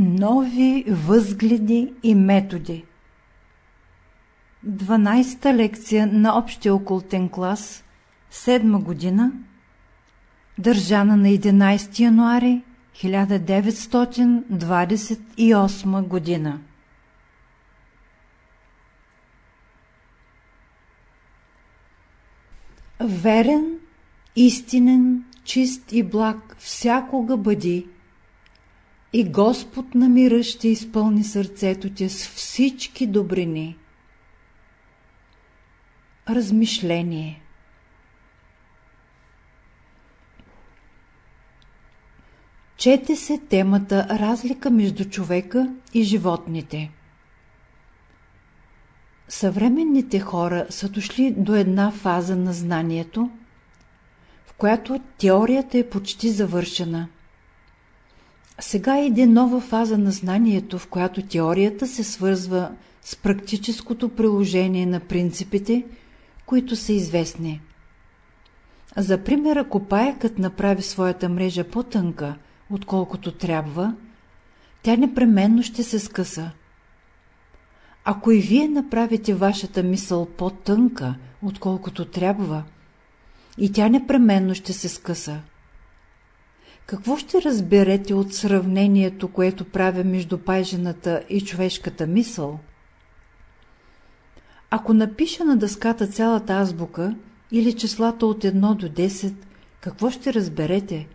Нови възгледи и методи 12-та лекция на общия окултен клас, 7 година, държана на 11 януари 1928 година. Верен, истинен, чист и благ всякога бъди и Господ на мира ще изпълни сърцето ти с всички добрини. Размишление Чете се темата Разлика между човека и животните. Съвременните хора са дошли до една фаза на знанието, в която теорията е почти завършена. Сега иде нова фаза на знанието, в която теорията се свързва с практическото приложение на принципите, които са известни. За пример, ако паякът направи своята мрежа по-тънка, отколкото трябва, тя непременно ще се скъса. Ако и вие направите вашата мисъл по-тънка, отколкото трябва, и тя непременно ще се скъса. Какво ще разберете от сравнението, което правя между пайжената и човешката мисъл? Ако напиша на дъската цялата азбука или числата от 1 до 10, какво ще разберете?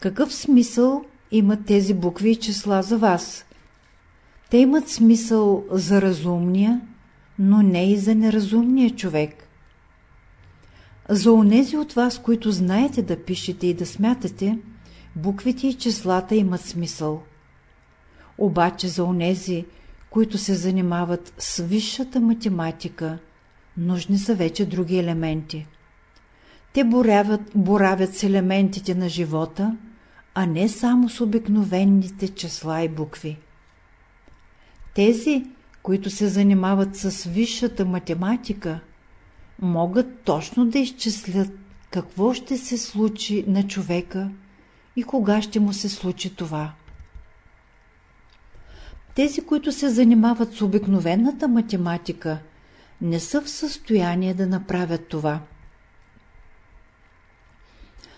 Какъв смисъл имат тези букви и числа за вас? Те имат смисъл за разумния, но не и за неразумния човек. За онези от вас, които знаете да пишете и да смятате, буквите и числата имат смисъл. Обаче за онези, които се занимават с висшата математика, нужни са вече други елементи. Те боравят, боравят с елементите на живота, а не само с обикновените числа и букви. Тези, които се занимават с висшата математика, могат точно да изчислят какво ще се случи на човека и кога ще му се случи това. Тези, които се занимават с обикновената математика, не са в състояние да направят това.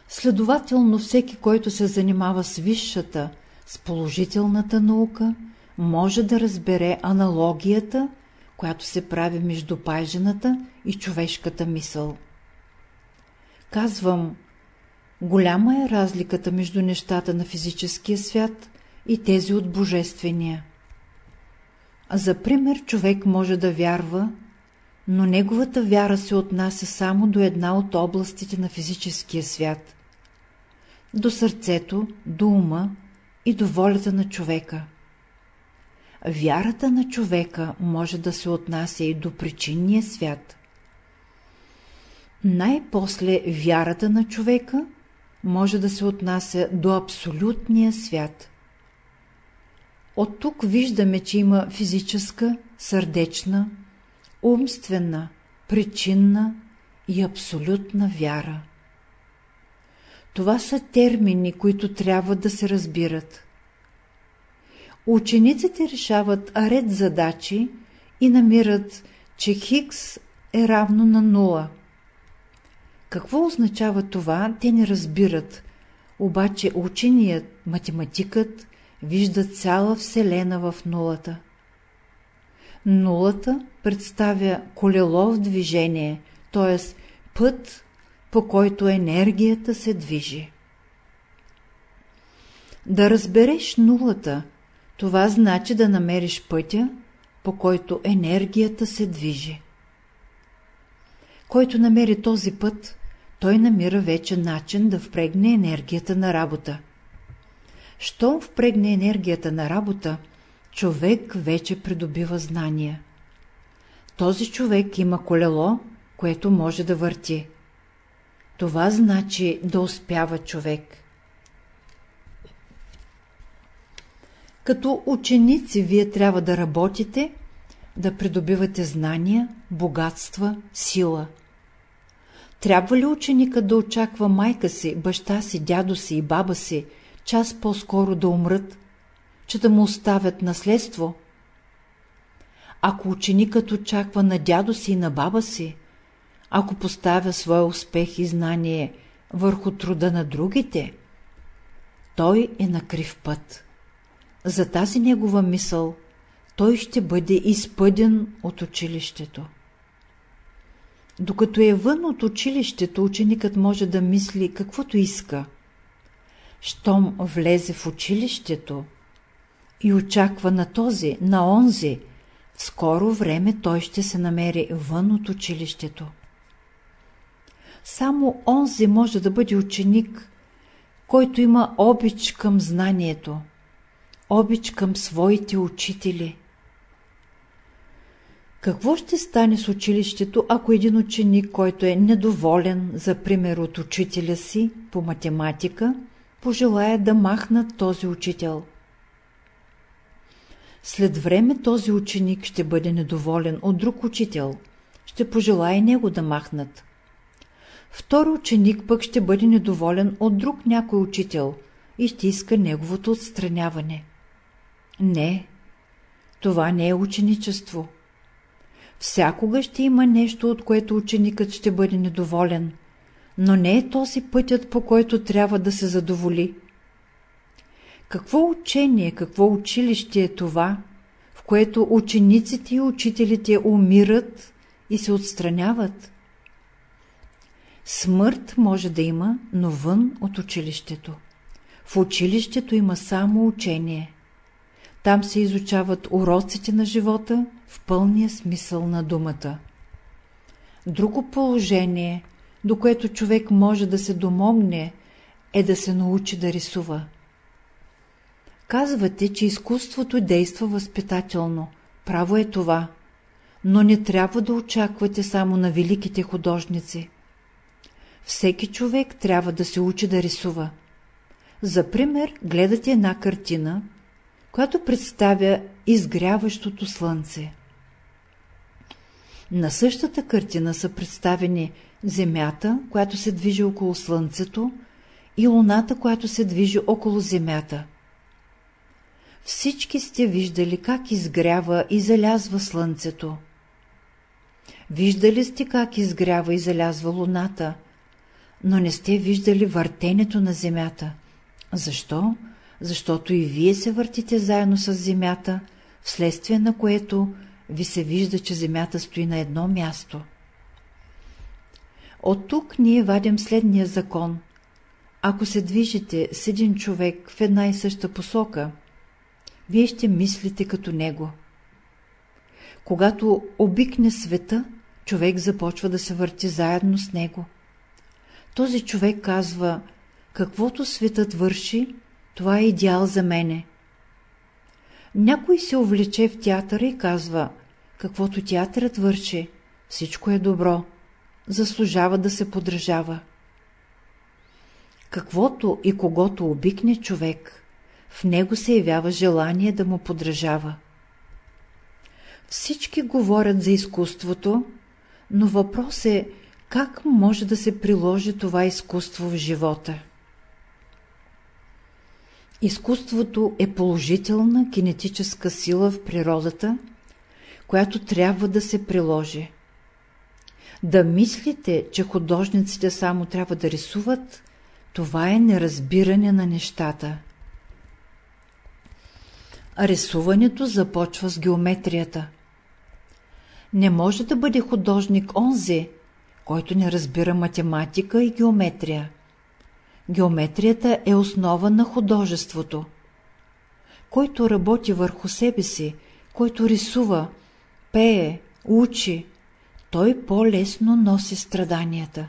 Следователно, всеки, който се занимава с висшата, с положителната наука, може да разбере аналогията, която се прави между пайжената и човешката мисъл. Казвам, голяма е разликата между нещата на физическия свят и тези от божествения. За пример, човек може да вярва, но неговата вяра се отнася само до една от областите на физическия свят – до сърцето, до ума и до волята на човека. Вярата на човека може да се отнася и до причинния свят. Най-после вярата на човека може да се отнася до абсолютния свят. От тук виждаме, че има физическа, сърдечна, умствена, причинна и абсолютна вяра. Това са термини, които трябва да се разбират. Учениците решават ред задачи и намират, че Хикс е равно на нула. Какво означава това, те не разбират, обаче ученият, математикът, вижда цяла Вселена в нулата. Нулата представя колело в движение, т.е. път, по който енергията се движи. Да разбереш нулата, това значи да намериш пътя, по който енергията се движи. Който намери този път, той намира вече начин да впрегне енергията на работа. Щом впрегне енергията на работа, човек вече придобива знания. Този човек има колело, което може да върти. Това значи да успява човек. Като ученици вие трябва да работите, да придобивате знания, богатства, сила. Трябва ли ученикът да очаква майка си, баща си, дядо си и баба си час по-скоро да умрат, че да му оставят наследство. Ако ученикът очаква на дядо си и на баба си, ако поставя своя успех и знание върху труда на другите, той е на крив път. За тази негова мисъл той ще бъде изпъден от училището. Докато е вън от училището, ученикът може да мисли каквото иска. Щом влезе в училището и очаква на този, на онзи, в скоро време той ще се намери вън от училището. Само онзи може да бъде ученик, който има обич към знанието, обич към своите учители. Какво ще стане с училището, ако един ученик, който е недоволен, за пример от учителя си по математика, пожелая да махнат този учител? След време този ученик ще бъде недоволен от друг учител, ще пожелая него да махнат. Втори ученик пък ще бъде недоволен от друг някой учител и ще иска неговото отстраняване. Не, това не е ученичество. Всякога ще има нещо, от което ученикът ще бъде недоволен, но не е този пътят, по който трябва да се задоволи. Какво учение, какво училище е това, в което учениците и учителите умират и се отстраняват? Смърт може да има, но вън от училището. В училището има само учение. Там се изучават уроците на живота в пълния смисъл на думата. Друго положение, до което човек може да се домогне, е да се научи да рисува. Казвате, че изкуството действа възпитателно. Право е това. Но не трябва да очаквате само на великите художници. Всеки човек трябва да се учи да рисува. За пример, гледате една картина, която представя изгряващото слънце. На същата картина са представени Земята, която се движи около Слънцето, и Луната, която се движи около Земята. Всички сте виждали как изгрява и залязва Слънцето. Виждали сте как изгрява и залязва Луната, но не сте виждали въртенето на Земята. Защо? Защото и вие се въртите заедно с Земята, вследствие на което ви се вижда, че Земята стои на едно място. От тук ние вадим следния закон. Ако се движите с един човек в една и съща посока, вие ще мислите като него. Когато обикне света, човек започва да се върти заедно с него. Този човек казва, каквото светът върши, това е идеал за мене. Някой се увлече в театъра и казва, каквото театърът върши, всичко е добро, заслужава да се подражава. Каквото и когото обикне човек, в него се явява желание да му подражава. Всички говорят за изкуството, но въпрос е как може да се приложи това изкуство в живота. Изкуството е положителна кинетическа сила в природата, която трябва да се приложи. Да мислите, че художниците само трябва да рисуват, това е неразбиране на нещата. Рисуването започва с геометрията. Не може да бъде художник онзи, който не разбира математика и геометрия. Геометрията е основа на художеството. Който работи върху себе си, който рисува, пее, учи, той по-лесно носи страданията.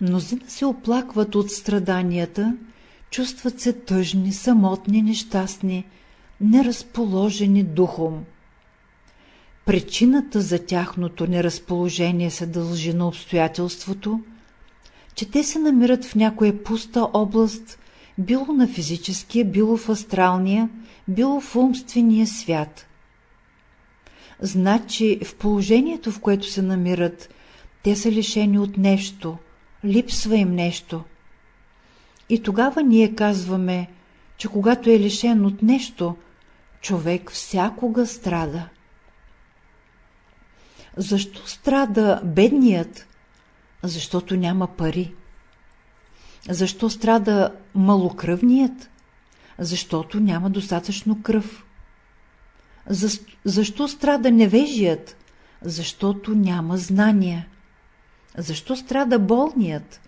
Мнозина се оплакват от страданията, чувстват се тъжни, самотни, нещастни, неразположени духом. Причината за тяхното неразположение се дължи на обстоятелството, че те се намират в някоя пуста област, било на физическия, било в астралния, било в умствения свят. Значи в положението, в което се намират, те са лишени от нещо, липсва им нещо. И тогава ние казваме, че когато е лишен от нещо, човек всякога страда. Защо страда бедният? Защото няма пари. Защо страда малокръвният? Защото няма достатъчно кръв. За, защо страда невежият? Защото няма знания. Защо страда болният?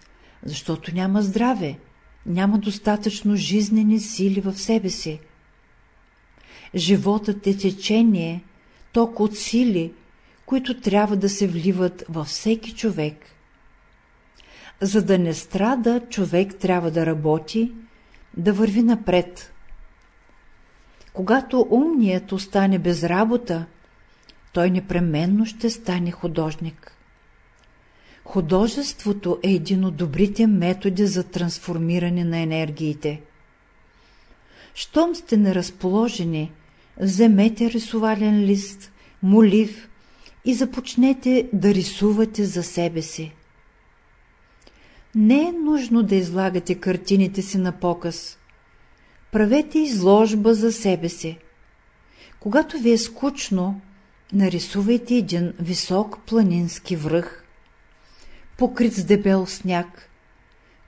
Защото няма здраве, няма достатъчно жизнени сили в себе си. Животът е течение, ток от сили, които трябва да се вливат във всеки човек. За да не страда, човек трябва да работи, да върви напред. Когато умният остане без работа, той непременно ще стане художник. Художеството е един от добрите методи за трансформиране на енергиите. Щом сте неразположени, вземете рисувален лист, молив и започнете да рисувате за себе си. Не е нужно да излагате картините си на показ. Правете изложба за себе си. Когато ви е скучно, нарисувайте един висок планински връх, покрит с дебел сняг,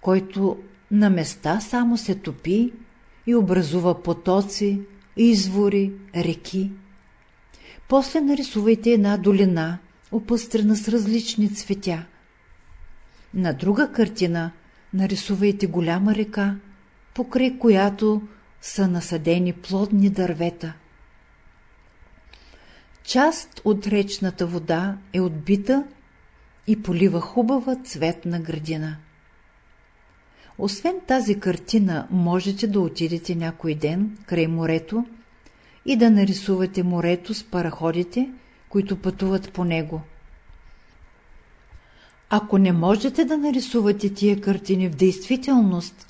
който на места само се топи и образува потоци, извори, реки. После нарисувайте една долина, опъстрена с различни цветя. На друга картина нарисувайте голяма река, покрай която са насадени плодни дървета. Част от речната вода е отбита и полива хубава цветна градина. Освен тази картина, можете да отидете някой ден край морето и да нарисувате морето с параходите, които пътуват по него. Ако не можете да нарисувате тия картини в действителност,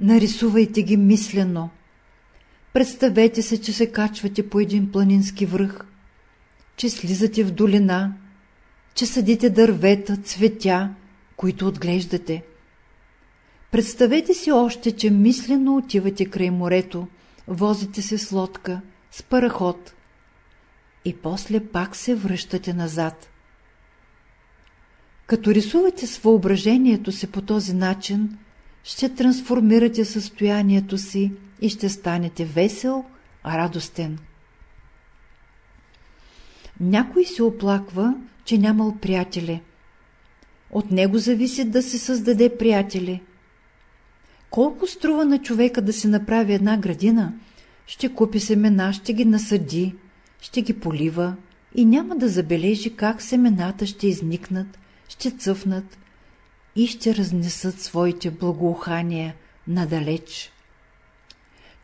нарисувайте ги мислено. Представете се, че се качвате по един планински връх, че слизате в долина, че съдите дървета, цветя, които отглеждате. Представете си още, че мислено отивате край морето, возите се с лодка, с параход и после пак се връщате назад. Като рисувате с въображението си по този начин, ще трансформирате състоянието си и ще станете весел, радостен. Някой се оплаква, че нямал приятели. От него зависи да се създаде приятели. Колко струва на човека да се направи една градина? Ще купи семена, ще ги насъди, ще ги полива и няма да забележи как семената ще изникнат, ще цъфнат и ще разнесат своите благоухания надалеч.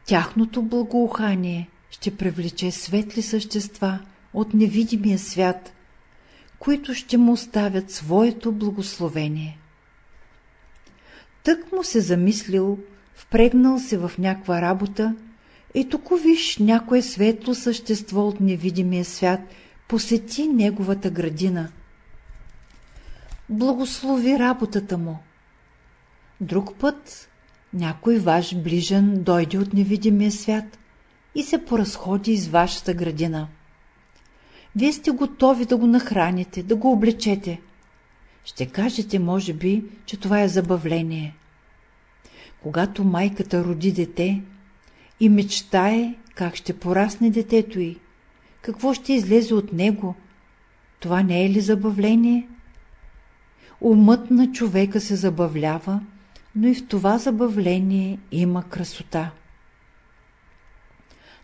Тяхното благоухание ще привлече светли същества от невидимия свят, които ще му оставят своето благословение. Тък му се замислил, впрегнал се в някаква работа и тук виж някое светло същество от невидимия свят посети неговата градина – благослови работата му. Друг път някой ваш ближен дойде от невидимия свят и се поразходи из вашата градина. Вие сте готови да го нахраните, да го облечете. Ще кажете, може би, че това е забавление. Когато майката роди дете и мечтае как ще порасне детето й, какво ще излезе от него, това не е ли забавление? Умът на човека се забавлява, но и в това забавление има красота.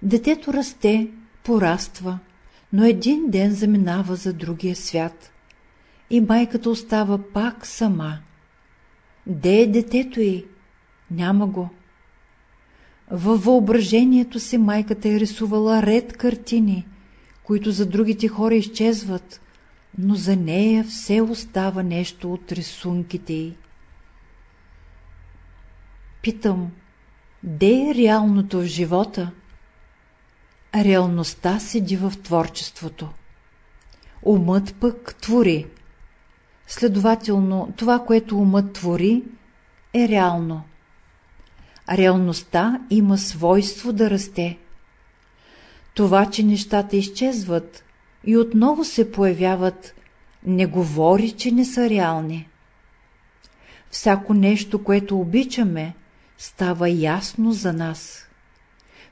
Детето расте, пораства, но един ден заминава за другия свят и майката остава пак сама. Де е детето й? Няма го. Във въображението си майката е рисувала ред картини, които за другите хора изчезват, но за нея все остава нещо от рисунките й. Питам, де е реалното в живота? Реалността седи в творчеството. Умът пък твори. Следователно, това, което умът твори, е реално. реалността има свойство да расте. Това, че нещата изчезват и отново се появяват, не говори, че не са реални. Всяко нещо, което обичаме, става ясно за нас.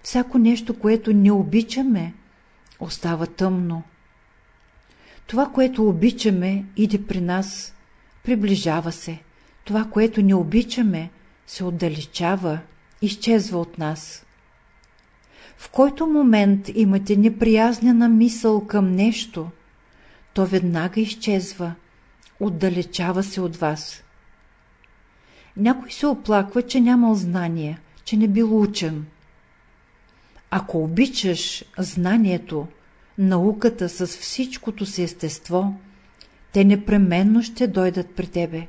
Всяко нещо, което не обичаме, остава тъмно. Това, което обичаме, иде при нас, приближава се. Това, което не обичаме, се отдалечава, изчезва от нас. В който момент имате неприязнена мисъл към нещо, то веднага изчезва, отдалечава се от вас. Някой се оплаква, че нямал знания, че не бил учен. Ако обичаш знанието, науката с всичкото си естество, те непременно ще дойдат при тебе.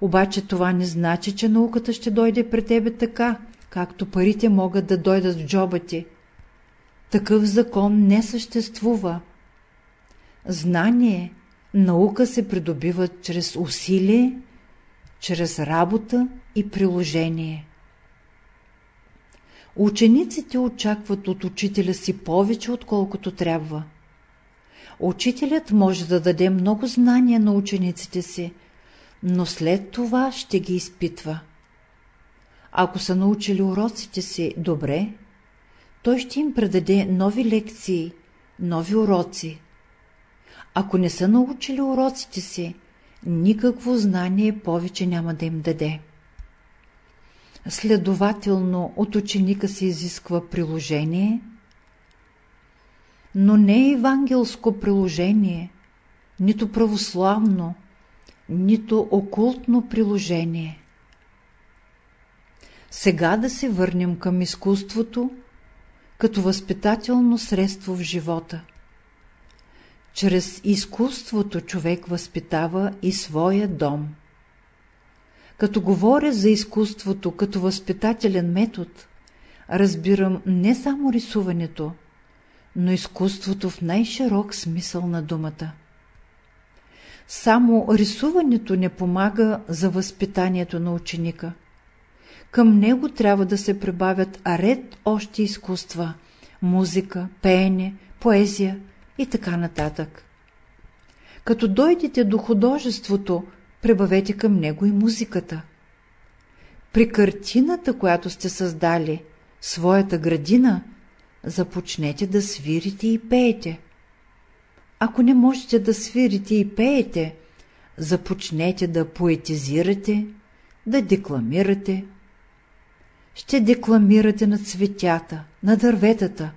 Обаче това не значи, че науката ще дойде при тебе така, както парите могат да дойдат в джоба ти. Такъв закон не съществува. Знание, наука се придобиват чрез усилие, чрез работа и приложение. Учениците очакват от учителя си повече, отколкото трябва. Учителят може да даде много знания на учениците си, но след това ще ги изпитва. Ако са научили уроците си добре, той ще им предаде нови лекции, нови уроци. Ако не са научили уроците си, никакво знание повече няма да им даде. Следователно от ученика се изисква приложение, но не евангелско приложение, нито православно, нито окултно приложение. Сега да се върнем към изкуството, като възпитателно средство в живота. Чрез изкуството човек възпитава и своя дом. Като говоря за изкуството като възпитателен метод, разбирам не само рисуването, но изкуството в най-широк смисъл на думата. Само рисуването не помага за възпитанието на ученика. Към него трябва да се прибавят ред още изкуства – музика, пеене, поезия и така нататък. Като дойдете до художеството, прибавете към него и музиката. При картината, която сте създали, своята градина, започнете да свирите и пеете. Ако не можете да свирите и пеете, започнете да поетизирате, да декламирате. Ще декламирате на цветята, на дърветата.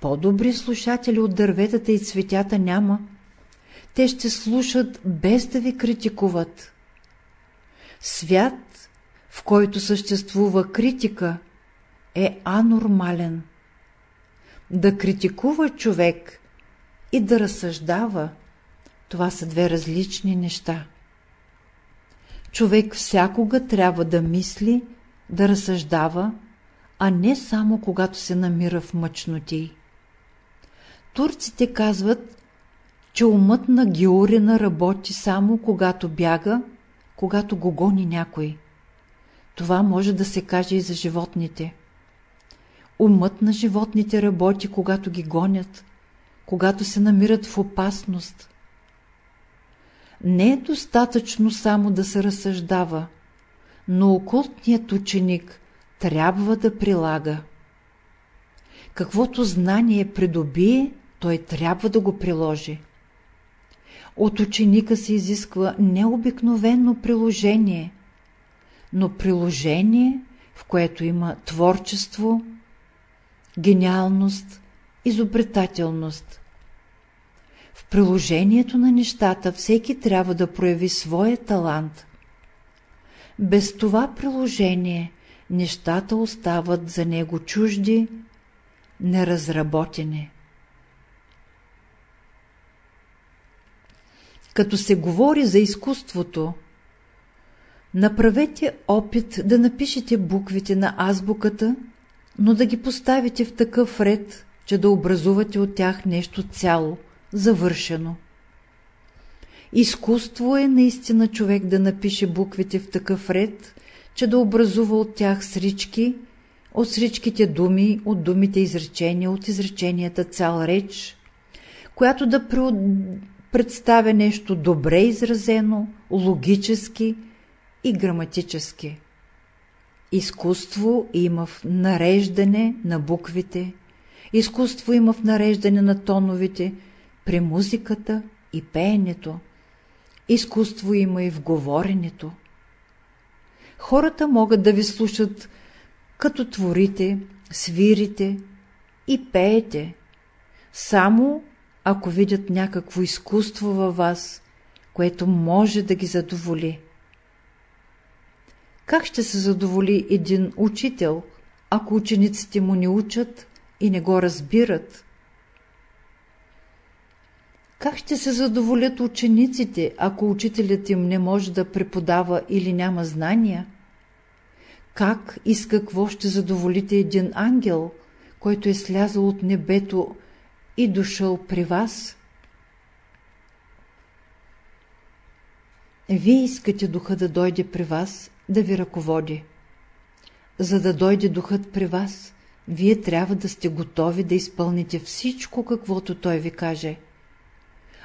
По-добри слушатели от дърветата и цветята няма. Те ще слушат без да ви критикуват. Свят, в който съществува критика, е анормален. Да критикува човек и да разсъждава, това са две различни неща. Човек всякога трябва да мисли, да разсъждава, а не само когато се намира в мъчноти. Турците казват, че умът на Георина работи само когато бяга, когато го гони някой. Това може да се каже и за животните. Умът на животните работи, когато ги гонят, когато се намират в опасност. Не е достатъчно само да се разсъждава, но окултният ученик трябва да прилага. Каквото знание придобие, той трябва да го приложи. От ученика се изисква необикновено приложение, но приложение, в което има творчество, гениалност, изобретателност. В приложението на нещата всеки трябва да прояви своя талант. Без това приложение нещата остават за него чужди, неразработени. Като се говори за изкуството, направете опит да напишете буквите на азбуката, но да ги поставите в такъв ред, че да образувате от тях нещо цяло, завършено. Изкуство е наистина човек да напише буквите в такъв ред, че да образува от тях срички, от сричките думи, от думите изречения, от изреченията цял реч, която да представя нещо добре изразено, логически и граматически. Изкуство има в нареждане на буквите, изкуство има в нареждане на тоновите, при музиката и пеенето. Изкуство има и в говоренето. Хората могат да ви слушат като творите, свирите и пеете, само ако видят някакво изкуство във вас, което може да ги задоволи. Как ще се задоволи един учител, ако учениците му не учат и не го разбират? Как ще се задоволят учениците, ако учителят им не може да преподава или няма знания? Как и с какво ще задоволите един ангел, който е слязал от небето и дошъл при вас? Вие искате духа да дойде при вас, да ви ръководи. За да дойде духът при вас, вие трябва да сте готови да изпълните всичко, каквото той ви каже.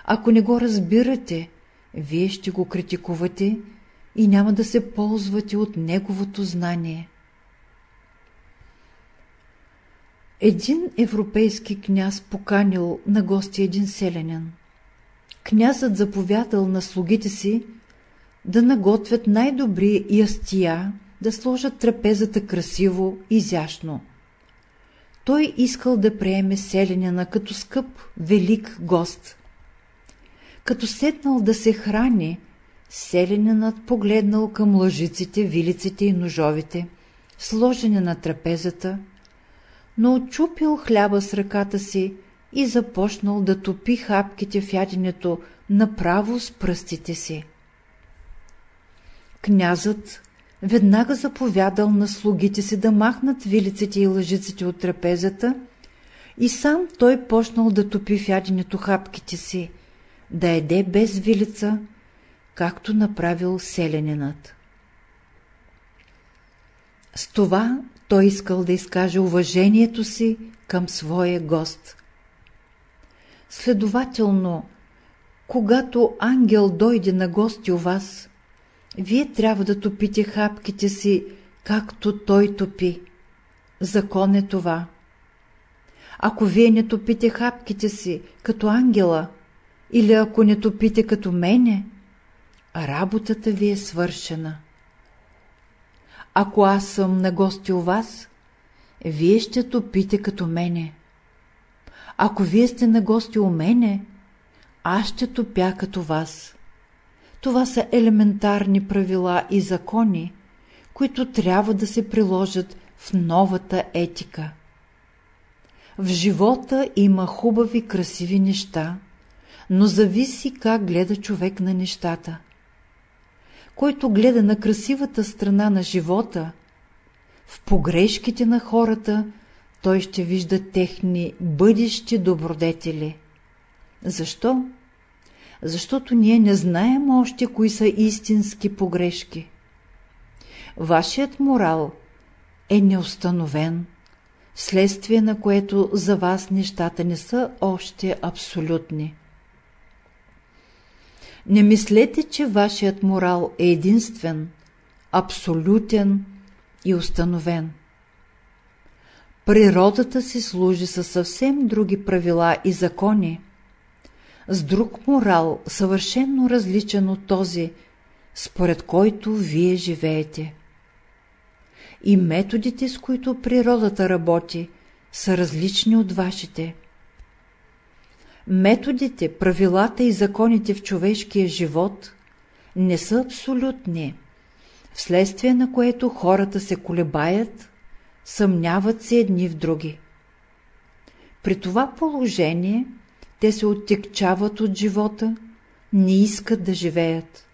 Ако не го разбирате, вие ще го критикувате и няма да се ползвате от неговото знание. Един европейски княз поканил на гости един селянин. Князът заповядал на слугите си да наготвят най-добри ястия, да сложат трапезата красиво, изящно. Той искал да приеме селянина като скъп, велик гост. Като седнал да се храни, селянинът погледнал към лъжиците, вилиците и ножовите, сложени на трапезата, но отчупил хляба с ръката си и започнал да топи хапките в яденето направо с пръстите си. Князът веднага заповядал на слугите си да махнат вилиците и лъжиците от трапезата и сам той почнал да топи в яденето хапките си, да еде без вилица, както направил селянинът. С това той искал да изкаже уважението си към своя гост. Следователно, когато ангел дойде на гости у вас, вие трябва да топите хапките си, както той топи. Закон е това. Ако вие не топите хапките си, като ангела, или ако не топите като мене, работата ви е свършена. Ако аз съм на гости у вас, вие ще топите като мене. Ако вие сте на гости у мене, аз ще топя като вас. Това са елементарни правила и закони, които трябва да се приложат в новата етика. В живота има хубави, красиви неща, но зависи как гледа човек на нещата. Който гледа на красивата страна на живота, в погрешките на хората, той ще вижда техни бъдещи добродетели. Защо? защото ние не знаем още кои са истински погрешки. Вашият морал е неустановен, вследствие на което за вас нещата не са още абсолютни. Не мислете, че вашият морал е единствен, абсолютен и установен. Природата си служи със съвсем други правила и закони, с друг морал, съвършенно различен от този, според който вие живеете. И методите, с които природата работи, са различни от вашите. Методите, правилата и законите в човешкия живот не са абсолютни, вследствие на което хората се колебаят, съмняват се едни в други. При това положение – те се оттекчават от живота, не искат да живеят.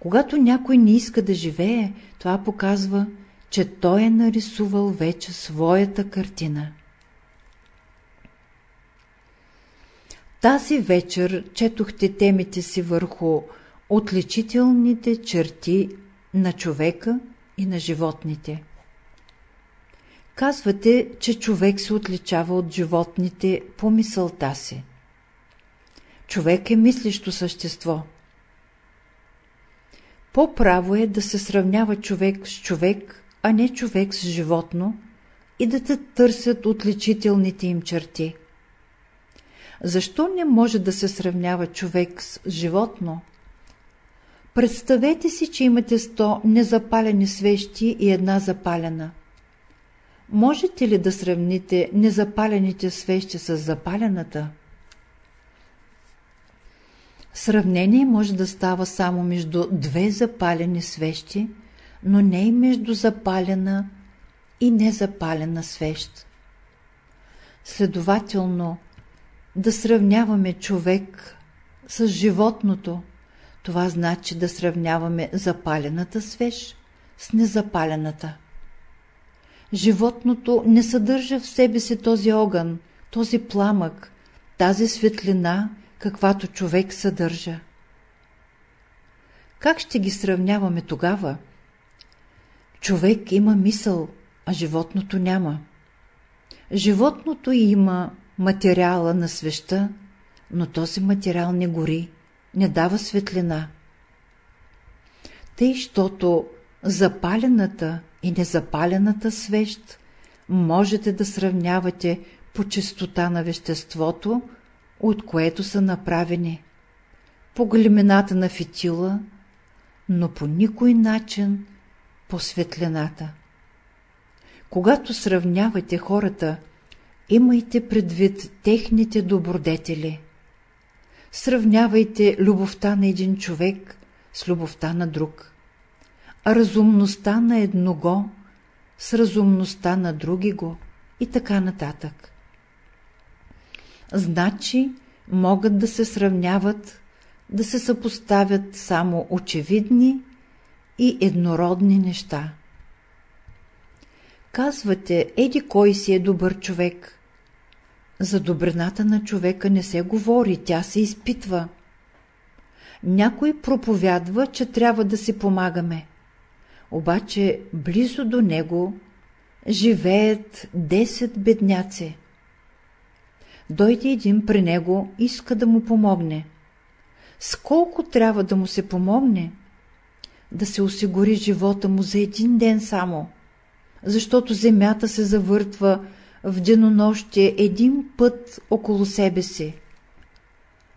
Когато някой не иска да живее, това показва, че той е нарисувал вече своята картина. Тази вечер четохте темите си върху отличителните черти на човека и на животните. Казвате, че човек се отличава от животните по мисълта си. Човек е мислещо същество. По-право е да се сравнява човек с човек, а не човек с животно и да те търсят отличителните им черти. Защо не може да се сравнява човек с животно? Представете си, че имате 100 незапалени свещи и една запалена. Можете ли да сравните незапалените свещи с запалената? Сравнение може да става само между две запалени свещи, но не и между запалена и незапалена свещ. Следователно, да сравняваме човек с животното, това значи да сравняваме запалената свеж с незапалената. Животното не съдържа в себе си този огън, този пламък, тази светлина, каквато човек съдържа. Как ще ги сравняваме тогава? Човек има мисъл, а животното няма. Животното има материала на свеща, но този материал не гори, не дава светлина. Тъй, щото запалената и незапалената свещ можете да сравнявате по чистота на веществото, от което са направени, по големината на фитила, но по никой начин по светлината. Когато сравнявате хората, имайте предвид техните добродетели. Сравнявайте любовта на един човек с любовта на друг, а разумността на едного с разумността на други го и така нататък. Значи могат да се сравняват, да се съпоставят само очевидни и еднородни неща. Казвате, еди кой си е добър човек. За добрината на човека не се говори, тя се изпитва. Някой проповядва, че трябва да си помагаме. Обаче близо до него живеят 10 бедняци. Дойде един при него, иска да му помогне. Сколко трябва да му се помогне? Да се осигури живота му за един ден само – защото земята се завъртва в денонощие един път около себе си.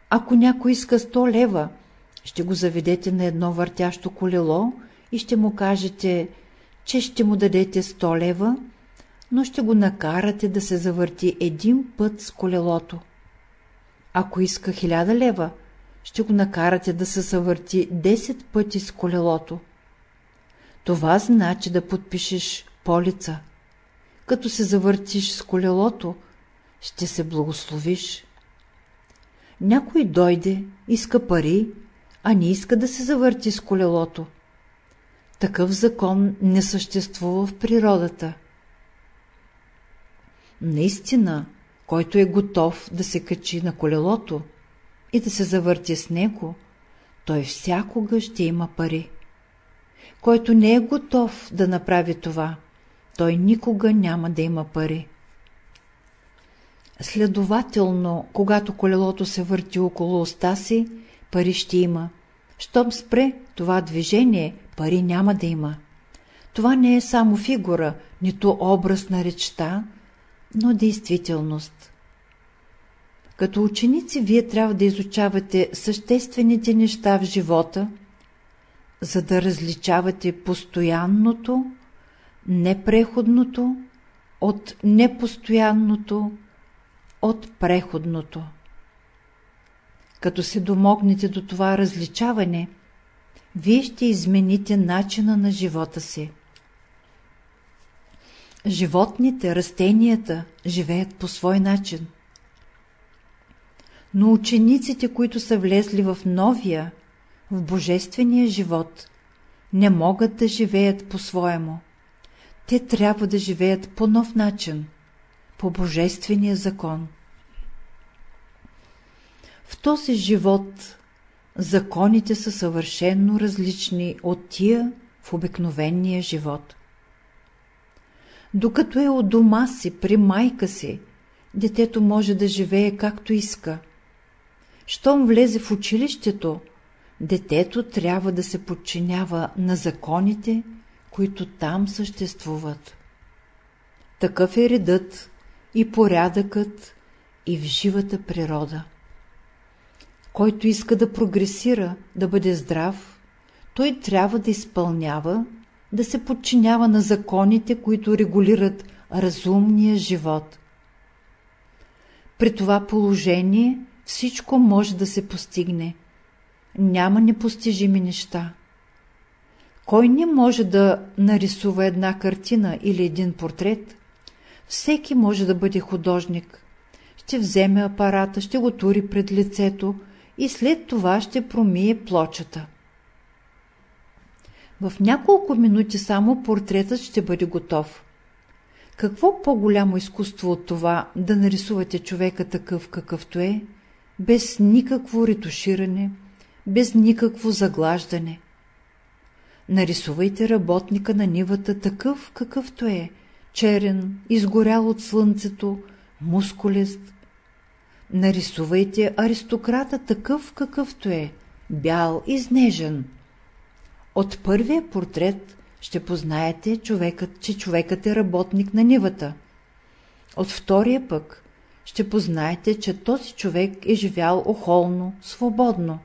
Ако някой иска 100 лева, ще го заведете на едно въртящо колело и ще му кажете, че ще му дадете 100 лева, но ще го накарате да се завърти един път с колелото. Ако иска 1000 лева, ще го накарате да се завърти 10 пъти с колелото. Това значи да подпишеш полица. Като се завъртиш с колелото, ще се благословиш. Някой дойде, иска пари, а не иска да се завърти с колелото. Такъв закон не съществува в природата. Наистина, който е готов да се качи на колелото и да се завърти с него, той всякога ще има пари. Който не е готов да направи това, той никога няма да има пари. Следователно, когато колелото се върти около уста си, пари ще има. Щом спре това движение, пари няма да има. Това не е само фигура, нито образ на речта, но действителност. Като ученици вие трябва да изучавате съществените неща в живота, за да различавате постоянното непреходното от непостоянното от преходното. Като се домогнете до това различаване, вие ще измените начина на живота си. Животните, растенията живеят по свой начин. Но учениците, които са влезли в новия, в божествения живот, не могат да живеят по-своему те трябва да живеят по нов начин, по божествения закон. В този живот законите са съвършенно различни от тия, в обикновения живот. Докато е от дома си, при майка си, детето може да живее както иска. Щом влезе в училището, детето трябва да се подчинява на законите, които там съществуват. Такъв е редът и порядъкът и в живата природа. Който иска да прогресира, да бъде здрав, той трябва да изпълнява, да се подчинява на законите, които регулират разумния живот. При това положение всичко може да се постигне. Няма непостижими неща. Кой не може да нарисува една картина или един портрет? Всеки може да бъде художник. Ще вземе апарата, ще го тури пред лицето и след това ще промие плочата. В няколко минути само портретът ще бъде готов. Какво по-голямо изкуство от това да нарисувате човека такъв какъвто е, без никакво ретуширане, без никакво заглаждане? Нарисувайте работника на нивата такъв какъвто е, черен, изгорял от слънцето, мускулест. Нарисувайте аристократа такъв какъвто е, бял, изнежен. От първия портрет ще познаете, човекът, че човекът е работник на нивата. От втория пък ще познаете, че този човек е живял охолно, свободно.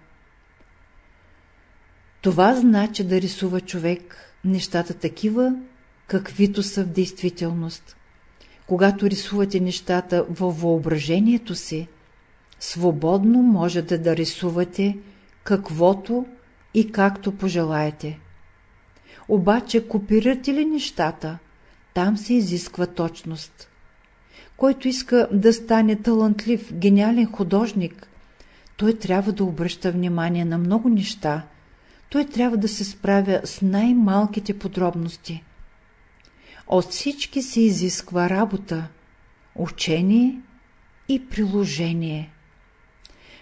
Това значи да рисува човек нещата такива, каквито са в действителност. Когато рисувате нещата във въображението си, свободно можете да рисувате каквото и както пожелаете. Обаче копирате ли нещата, там се изисква точност. Който иска да стане талантлив, гениален художник, той трябва да обръща внимание на много неща, той трябва да се справя с най-малките подробности. От всички се изисква работа, учение и приложение.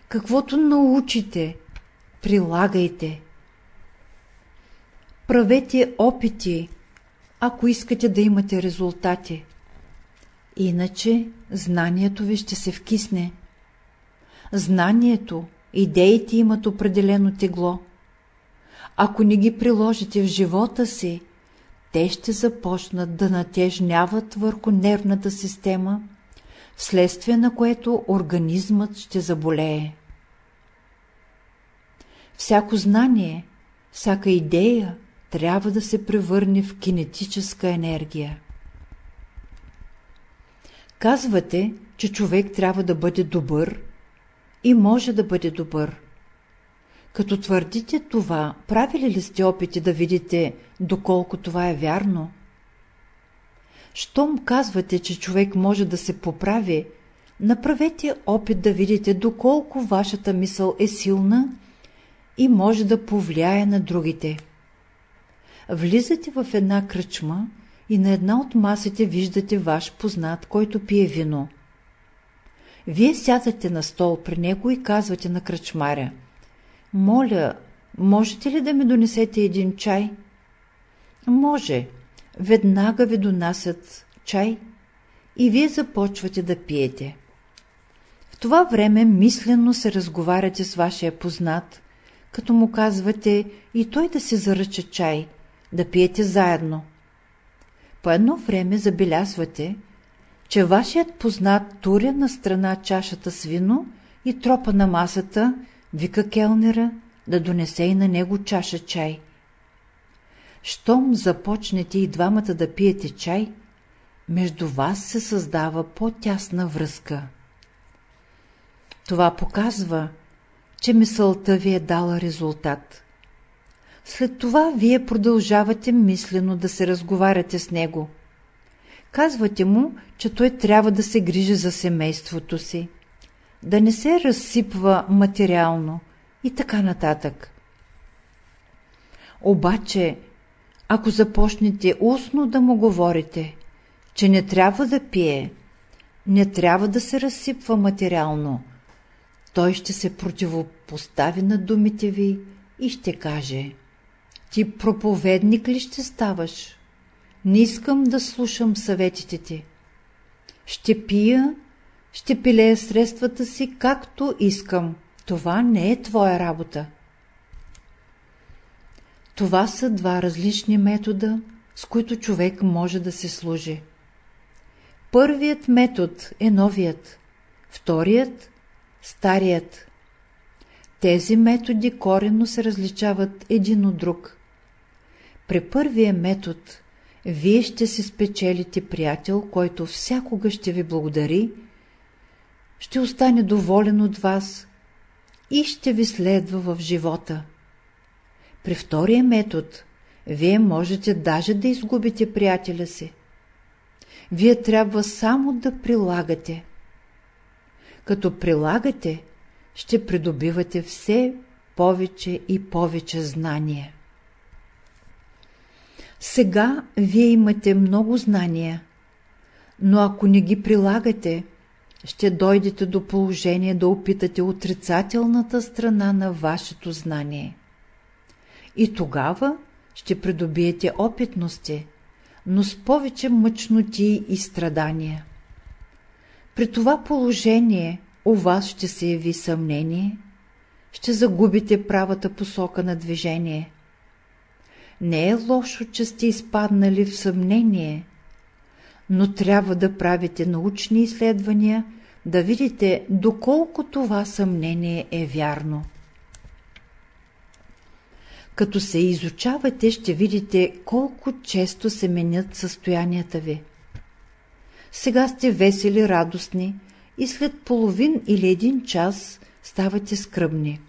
Каквото научите, прилагайте. Правете опити, ако искате да имате резултати. Иначе знанието ви ще се вкисне. Знанието, идеите имат определено тегло. Ако не ги приложите в живота си, те ще започнат да натежняват върху нервната система, вследствие на което организмът ще заболее. Всяко знание, всяка идея трябва да се превърне в кинетическа енергия. Казвате, че човек трябва да бъде добър и може да бъде добър. Като твърдите това, правили ли сте опити да видите доколко това е вярно? Щом казвате, че човек може да се поправи, направете опит да видите доколко вашата мисъл е силна и може да повлияе на другите. Влизате в една кръчма и на една от масите виждате ваш познат, който пие вино. Вие сядате на стол при него и казвате на кръчмаря «Моля, можете ли да ми донесете един чай?» Може. Веднага ви донасят чай и вие започвате да пиете. В това време мислено се разговаряте с вашия познат, като му казвате и той да се заръча чай, да пиете заедно. По едно време забелязвате, че вашият познат туря на страна чашата с вино и тропа на масата, вика келнера да донесе и на него чаша чай. Щом започнете и двамата да пиете чай, между вас се създава по-тясна връзка. Това показва, че мисълта ви е дала резултат. След това вие продължавате мислено да се разговаряте с него. Казвате му, че той трябва да се грижи за семейството си, да не се разсипва материално и така нататък. Обаче, ако започнете устно да му говорите, че не трябва да пие, не трябва да се разсипва материално, той ще се противопостави на думите ви и ще каже Ти проповедник ли ще ставаш? Не искам да слушам съветите ти. Ще пия, ще пилея средствата си както искам. Това не е твоя работа. Това са два различни метода, с които човек може да се служи. Първият метод е новият, вторият – старият. Тези методи коренно се различават един от друг. При първия метод вие ще си спечелите приятел, който всякога ще ви благодари, ще остане доволен от вас и ще ви следва в живота. При втория метод вие можете даже да изгубите приятеля си. Вие трябва само да прилагате. Като прилагате, ще придобивате все повече и повече знания. Сега вие имате много знания, но ако не ги прилагате, ще дойдете до положение да опитате отрицателната страна на вашето знание. И тогава ще придобиете опитности, но с повече мъчноти и страдания. При това положение у вас ще се яви съмнение, ще загубите правата посока на движение. Не е лошо, че сте изпаднали в съмнение, но трябва да правите научни изследвания, да видите доколко това съмнение е вярно. Като се изучавате, ще видите колко често се менят състоянията ви. Сега сте весели, радостни и след половин или един час ставате скръбни.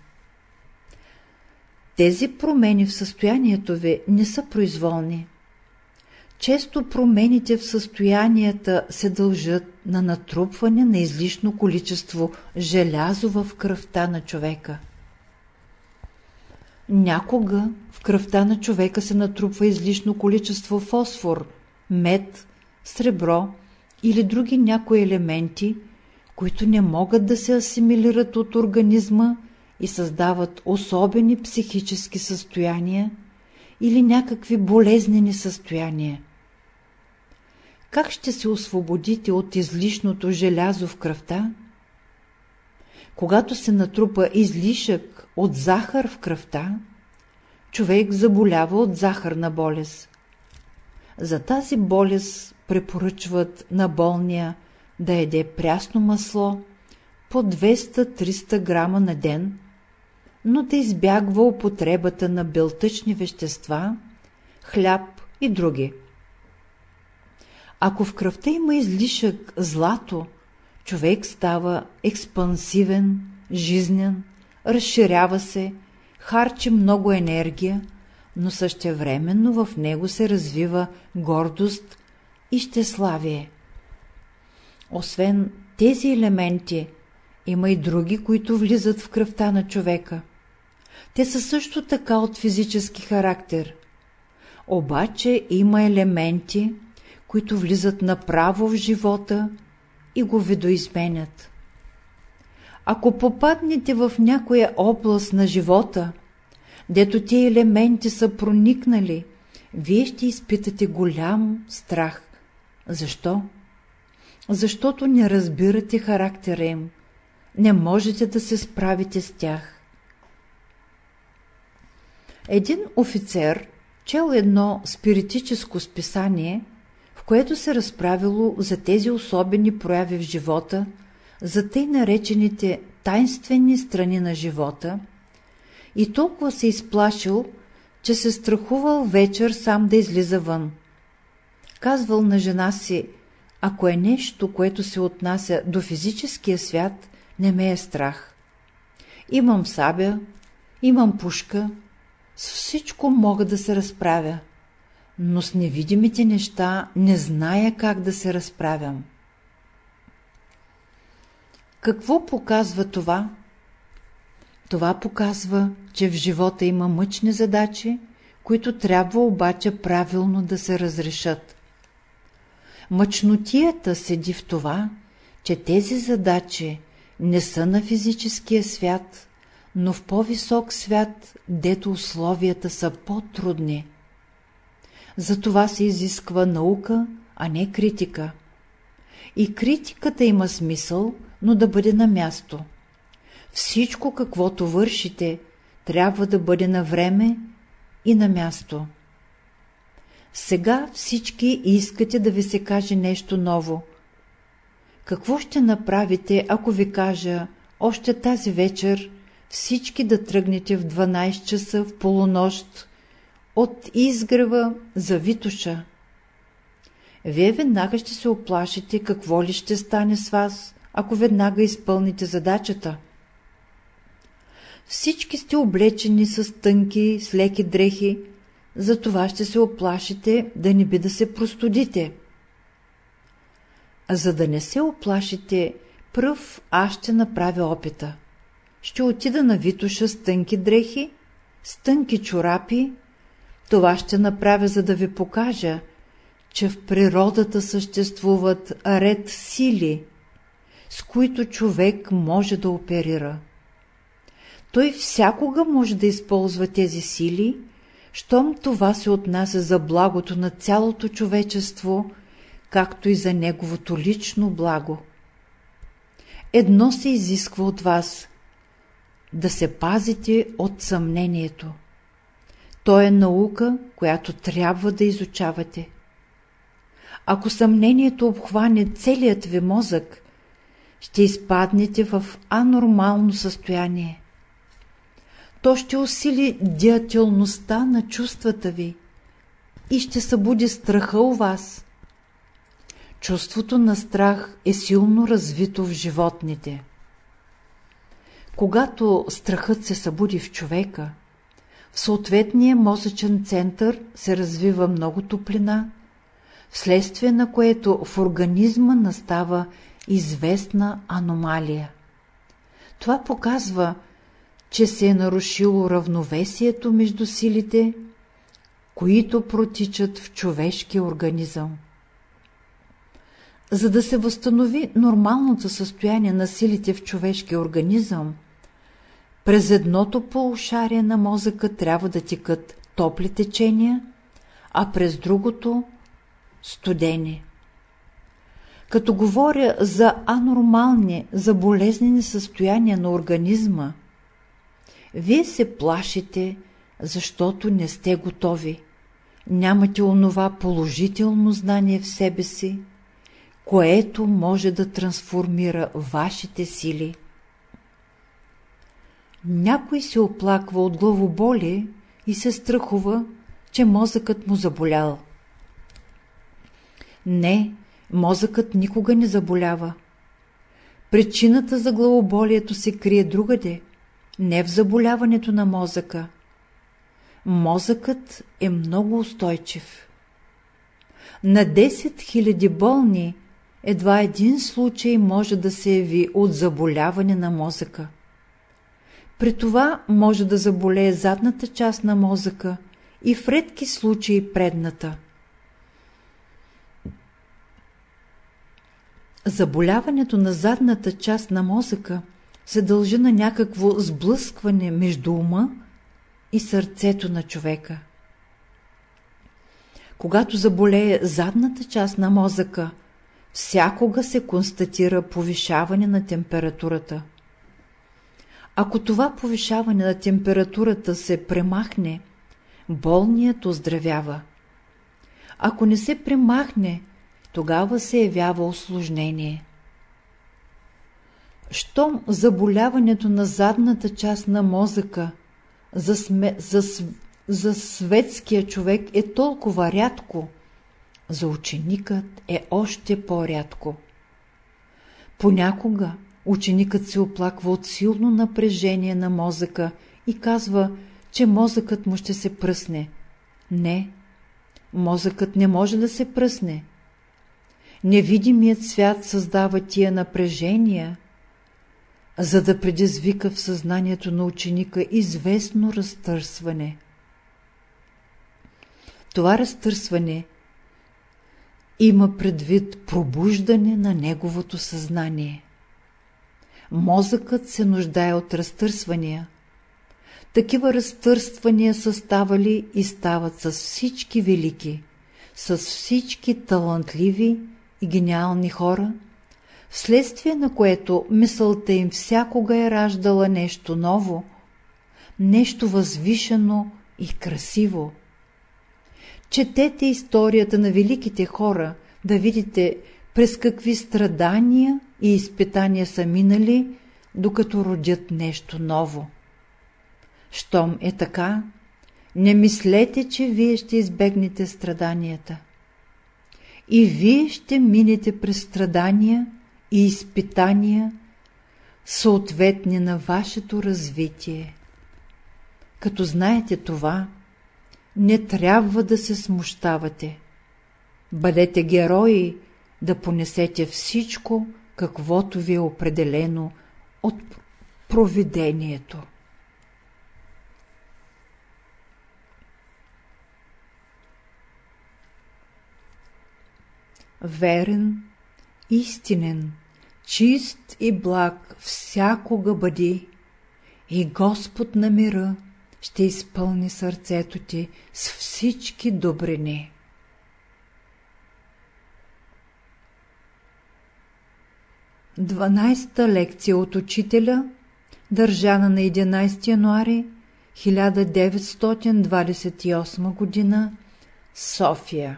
Тези промени в състоянието ви не са произволни. Често промените в състоянията се дължат на натрупване на излишно количество желязо в кръвта на човека. Някога в кръвта на човека се натрупва излишно количество фосфор, мед, сребро или други някои елементи, които не могат да се асимилират от организма и създават особени психически състояния или някакви болезнени състояния. Как ще се освободите от излишното желязо в кръвта? Когато се натрупа излишък от захар в кръвта, човек заболява от захарна болест. За тази болест препоръчват на болния да еде прясно масло по 200-300 грама на ден, но да избягва употребата на белтъчни вещества, хляб и други. Ако в кръвта има излишък злато, човек става експансивен, жизнен, разширява се, харчи много енергия, но същевременно в него се развива гордост и щеславие. Освен тези елементи, има и други, които влизат в кръвта на човека. Те са също така от физически характер. Обаче има елементи, които влизат направо в живота и го видоизменят. Ако попаднете в някоя област на живота, дето тези елементи са проникнали, вие ще изпитате голям страх. Защо? Защото не разбирате характера им. Не можете да се справите с тях. Един офицер чел едно спиритическо списание, което се разправило за тези особени прояви в живота, за тъй наречените тайнствени страни на живота и толкова се изплашил, че се страхувал вечер сам да излиза вън. Казвал на жена си, ако е нещо, което се отнася до физическия свят, не ме е страх. Имам сабя, имам пушка, с всичко мога да се разправя, но с невидимите неща не зная как да се разправям. Какво показва това? Това показва, че в живота има мъчни задачи, които трябва обаче правилно да се разрешат. Мъчнотията седи в това, че тези задачи не са на физическия свят, но в по-висок свят, дето условията са по-трудни. За това се изисква наука, а не критика. И критиката има смисъл, но да бъде на място. Всичко, каквото вършите, трябва да бъде на време и на място. Сега всички искате да ви се каже нещо ново. Какво ще направите, ако ви кажа още тази вечер всички да тръгнете в 12 часа в полунощ от изгрева за Витуша? Вие веднага ще се оплашите какво ли ще стане с вас, ако веднага изпълните задачата. Всички сте облечени с тънки, с леки дрехи, за това ще се оплашите да не би да се простудите. За да не се оплашите, пръв аз ще направя опита. Ще отида на Витуша с тънки дрехи, с тънки чорапи. Това ще направя, за да ви покажа, че в природата съществуват ред сили, с които човек може да оперира. Той всякога може да използва тези сили, щом това се отнася за благото на цялото човечество, както и за неговото лично благо. Едно се изисква от вас – да се пазите от съмнението. То е наука, която трябва да изучавате. Ако съмнението обхване целият ви мозък, ще изпаднете в анормално състояние то ще усили деятелността на чувствата ви и ще събуди страха у вас. Чувството на страх е силно развито в животните. Когато страхът се събуди в човека, в съответния мозъчен център се развива много топлина, вследствие на което в организма настава известна аномалия. Това показва, че се е нарушило равновесието между силите, които протичат в човешкия организъм. За да се възстанови нормалното състояние на силите в човешкия организъм, през едното полушарие на мозъка трябва да текат топли течения, а през другото – студени. Като говоря за анормални, за болезнени състояния на организма – вие се плашите, защото не сте готови. Нямате онова положително знание в себе си, което може да трансформира вашите сили. Някой се оплаква от главоболие и се страхува, че мозъкът му заболял. Не, мозъкът никога не заболява. Причината за главоболието се крие другаде не в заболяването на мозъка. Мозъкът е много устойчив. На 10 000 болни едва един случай може да се яви от заболяване на мозъка. При това може да заболее задната част на мозъка и в редки случаи предната. Заболяването на задната част на мозъка – се дължи на някакво сблъскване между ума и сърцето на човека. Когато заболее задната част на мозъка, всякога се констатира повишаване на температурата. Ако това повишаване на температурата се премахне, болният оздравява. Ако не се премахне, тогава се явява осложнение. Щом заболяването на задната част на мозъка за, сме, за, за светския човек е толкова рядко, за ученикът е още по-рядко. Понякога ученикът се оплаква от силно напрежение на мозъка и казва, че мозъкът му ще се пръсне. Не, мозъкът не може да се пръсне. Невидимият свят създава тия напрежения, за да предизвика в съзнанието на ученика известно разтърсване. Това разтърсване има предвид пробуждане на неговото съзнание. Мозъкът се нуждае от разтърсвания, Такива разтърствания са ставали и стават с всички велики, с всички талантливи и гениални хора, вследствие на което мисълта им всякога е раждала нещо ново, нещо възвишено и красиво. Четете историята на великите хора, да видите през какви страдания и изпитания са минали, докато родят нещо ново. Щом е така, не мислете, че вие ще избегнете страданията. И вие ще минете през страдания и изпитания, съответни на вашето развитие. Като знаете това, не трябва да се смущавате. Бъдете герои да понесете всичко, каквото ви е определено от провидението. Верен, истинен, чист и благ всякога бъди и Господ на мира ще изпълни сърцето ти с всички добрини. 12-та лекция от учителя, държана на 11 януари 1928 г. София